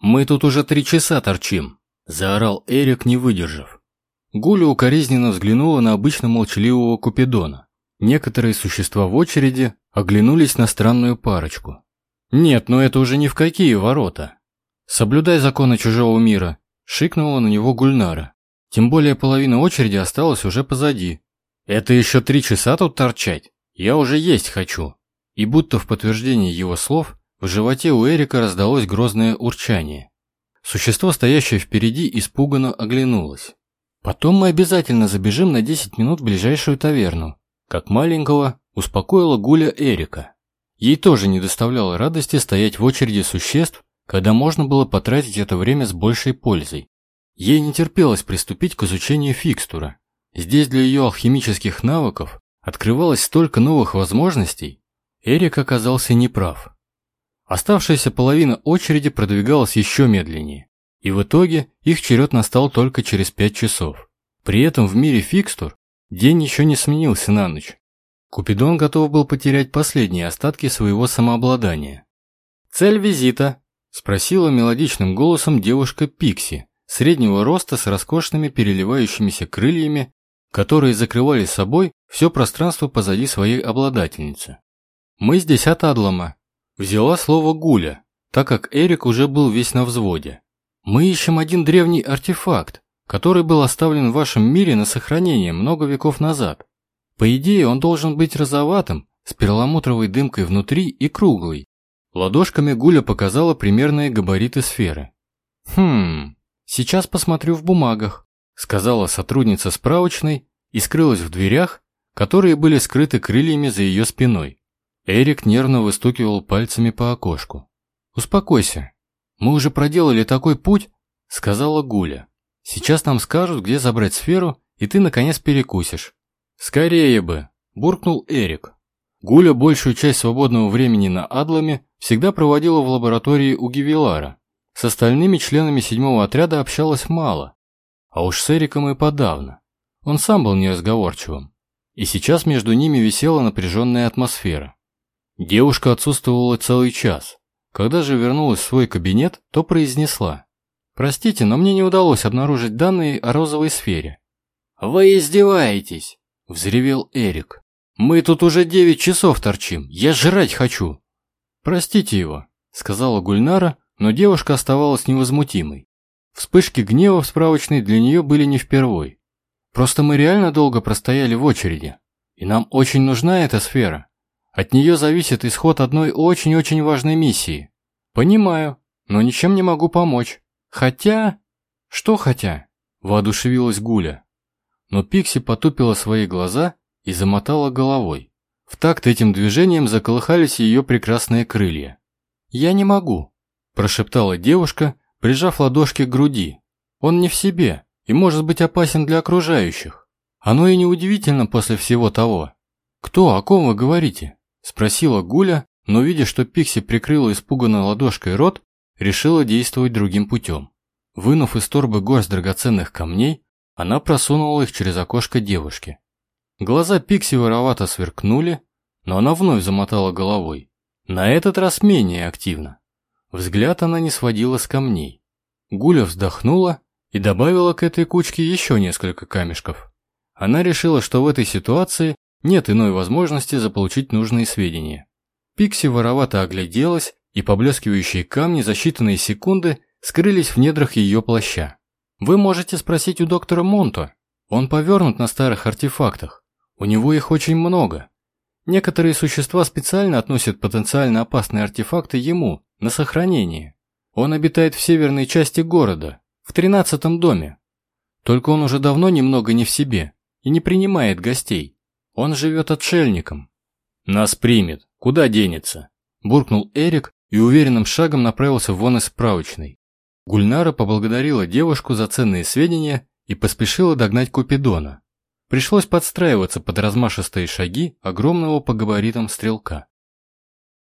Мы тут уже три часа торчим!» – заорал Эрик, не выдержав. Гуля укоризненно взглянула на обычно молчаливого Купидона. Некоторые существа в очереди оглянулись на странную парочку. «Нет, но это уже ни в какие ворота!» «Соблюдай законы чужого мира!» – шикнула на него Гульнара. Тем более половина очереди осталась уже позади. «Это еще три часа тут торчать? Я уже есть хочу!» И будто в подтверждение его слов, в животе у Эрика раздалось грозное урчание. Существо, стоящее впереди, испуганно оглянулось. «Потом мы обязательно забежим на 10 минут в ближайшую таверну», как маленького успокоила Гуля Эрика. Ей тоже не доставляло радости стоять в очереди существ, когда можно было потратить это время с большей пользой. Ей не терпелось приступить к изучению фикстура. Здесь для ее алхимических навыков открывалось столько новых возможностей. Эрик оказался неправ. Оставшаяся половина очереди продвигалась еще медленнее, и в итоге их черед настал только через пять часов. При этом в мире фикстур день еще не сменился на ночь. Купидон готов был потерять последние остатки своего самообладания. «Цель визита?» – спросила мелодичным голосом девушка Пикси, среднего роста с роскошными переливающимися крыльями, которые закрывали собой все пространство позади своей обладательницы. «Мы здесь от Адлама», – взяла слово Гуля, так как Эрик уже был весь на взводе. «Мы ищем один древний артефакт, который был оставлен в вашем мире на сохранение много веков назад. По идее, он должен быть розоватым, с перламутровой дымкой внутри и круглый». Ладошками Гуля показала примерные габариты сферы. «Хм, «Сейчас посмотрю в бумагах», — сказала сотрудница справочной и скрылась в дверях, которые были скрыты крыльями за ее спиной. Эрик нервно выстукивал пальцами по окошку. «Успокойся. Мы уже проделали такой путь», — сказала Гуля. «Сейчас нам скажут, где забрать сферу, и ты, наконец, перекусишь». «Скорее бы», — буркнул Эрик. Гуля большую часть свободного времени на Адламе всегда проводила в лаборатории у Гивилара, с остальными членами седьмого отряда общалась мало, а уж с Эриком и подавно. Он сам был неразговорчивым, и сейчас между ними висела напряженная атмосфера. Девушка отсутствовала целый час. Когда же вернулась в свой кабинет, то произнесла. «Простите, но мне не удалось обнаружить данные о розовой сфере». «Вы издеваетесь!» – взревел Эрик. «Мы тут уже девять часов торчим, я жрать хочу!» «Простите его», – сказала Гульнара, но девушка оставалась невозмутимой. Вспышки гнева в справочной для нее были не впервой. Просто мы реально долго простояли в очереди, и нам очень нужна эта сфера. От нее зависит исход одной очень-очень важной миссии. Понимаю, но ничем не могу помочь. Хотя... Что хотя? Воодушевилась Гуля. Но Пикси потупила свои глаза и замотала головой. В такт этим движением заколыхались ее прекрасные крылья. «Я не могу», прошептала девушка, прижав ладошки к груди. Он не в себе и может быть опасен для окружающих. Оно и неудивительно после всего того. Кто, о ком вы говорите? Спросила Гуля, но видя, что Пикси прикрыла испуганно ладошкой рот, решила действовать другим путем. Вынув из торбы горсть драгоценных камней, она просунула их через окошко девушки. Глаза Пикси воровато сверкнули, но она вновь замотала головой. На этот раз менее активно. Взгляд она не сводила с камней. Гуля вздохнула и добавила к этой кучке еще несколько камешков. Она решила, что в этой ситуации нет иной возможности заполучить нужные сведения. Пикси воровато огляделась, и поблескивающие камни за считанные секунды скрылись в недрах ее плаща. Вы можете спросить у доктора Монто. Он повернут на старых артефактах. У него их очень много. Некоторые существа специально относят потенциально опасные артефакты ему, на сохранение. Он обитает в северной части города, в тринадцатом доме. Только он уже давно немного не в себе и не принимает гостей. Он живет отшельником. Нас примет, куда денется? Буркнул Эрик и уверенным шагом направился вон из справочной. Гульнара поблагодарила девушку за ценные сведения и поспешила догнать Купидона. Пришлось подстраиваться под размашистые шаги огромного по габаритам стрелка.